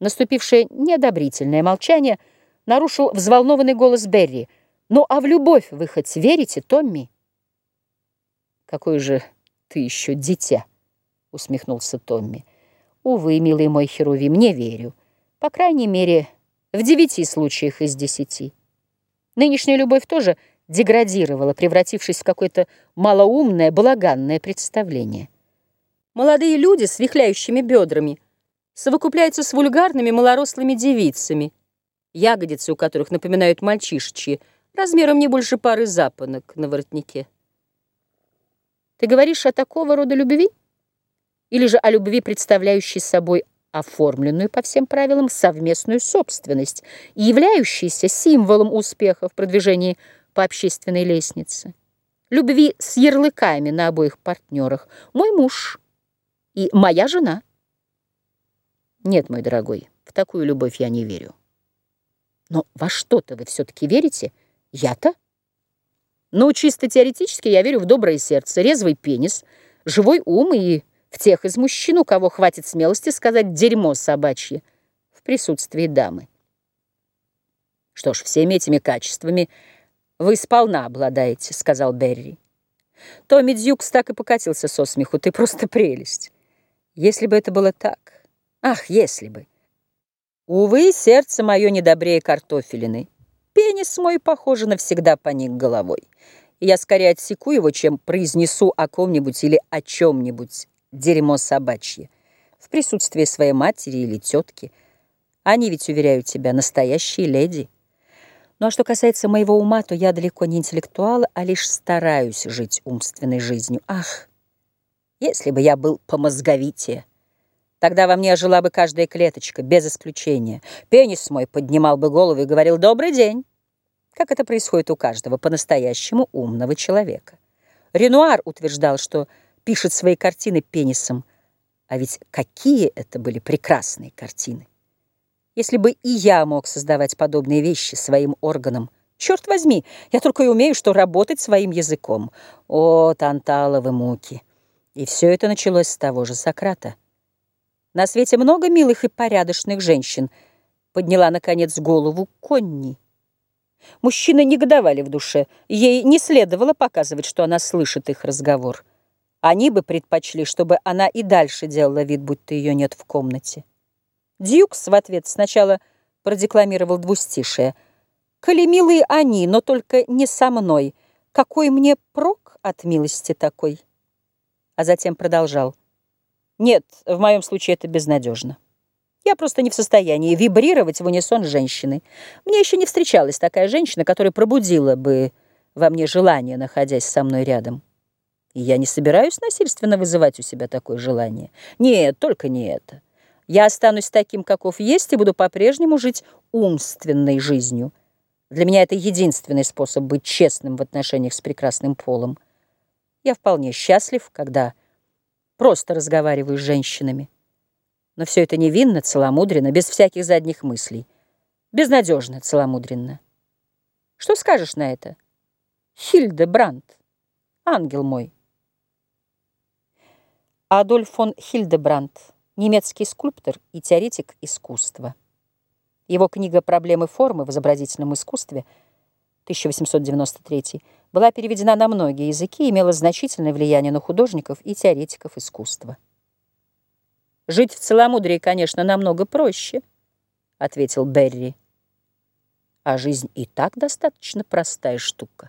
Наступившее неодобрительное молчание нарушил взволнованный голос Берри. «Ну, а в любовь вы хоть верите, Томми?» «Какое же ты еще дитя!» — усмехнулся Томми. «Увы, милый мой Херувим, не верю. По крайней мере, в девяти случаях из десяти. Нынешняя любовь тоже деградировала, превратившись в какое-то малоумное, балаганное представление. Молодые люди с вихляющими бедрами — совокупляется с вульгарными малорослыми девицами, ягодицы у которых напоминают мальчишечьи, размером не больше пары запонок на воротнике. Ты говоришь о такого рода любви? Или же о любви, представляющей собой оформленную по всем правилам совместную собственность и являющейся символом успеха в продвижении по общественной лестнице? Любви с ярлыками на обоих партнерах. Мой муж и моя жена. Нет, мой дорогой, в такую любовь я не верю. Но во что-то вы все-таки верите? Я-то? Ну, чисто теоретически я верю в доброе сердце, резвый пенис, живой ум и в тех из мужчин, у кого хватит смелости сказать «дерьмо собачье» в присутствии дамы. Что ж, всеми этими качествами вы сполна обладаете, сказал Берри. Томми Дьюкс так и покатился со смеху. Ты просто прелесть. Если бы это было так... Ах, если бы! Увы, сердце мое недобрее картофелины. Пенис мой, похоже, навсегда поник головой. Я скорее отсеку его, чем произнесу о ком-нибудь или о чем-нибудь дерьмо собачье в присутствии своей матери или тетки. Они ведь, уверяю тебя, настоящие леди. Ну а что касается моего ума, то я далеко не интеллектуал, а лишь стараюсь жить умственной жизнью. Ах, если бы я был помозговитее! Тогда во мне ожила бы каждая клеточка, без исключения. Пенис мой поднимал бы голову и говорил «Добрый день», как это происходит у каждого по-настоящему умного человека. Ренуар утверждал, что пишет свои картины пенисом, а ведь какие это были прекрасные картины. Если бы и я мог создавать подобные вещи своим органом, черт возьми, я только и умею, что работать своим языком. О, танталовы муки! И все это началось с того же Сократа. На свете много милых и порядочных женщин. Подняла, наконец, голову Конни. Мужчины негодовали в душе. Ей не следовало показывать, что она слышит их разговор. Они бы предпочли, чтобы она и дальше делала вид, будто ее нет в комнате. Дьюкс в ответ сначала продекламировал двустишие. «Коли милые они, но только не со мной, какой мне прок от милости такой?» А затем продолжал. Нет, в моем случае это безнадежно. Я просто не в состоянии вибрировать в унисон с женщиной. Мне еще не встречалась такая женщина, которая пробудила бы во мне желание, находясь со мной рядом. И я не собираюсь насильственно вызывать у себя такое желание. Нет, только не это. Я останусь таким, каков есть, и буду по-прежнему жить умственной жизнью. Для меня это единственный способ быть честным в отношениях с прекрасным полом. Я вполне счастлив, когда просто разговариваю с женщинами. Но все это невинно, целомудренно, без всяких задних мыслей. Безнадежно, целомудренно. Что скажешь на это? Хильде Брандт, ангел мой. Адольф фон Хильдебрандт, немецкий скульптор и теоретик искусства. Его книга «Проблемы формы в изобразительном искусстве» 1893 была переведена на многие языки и имела значительное влияние на художников и теоретиков искусства. «Жить в целомудрии, конечно, намного проще», — ответил Берри. «А жизнь и так достаточно простая штука».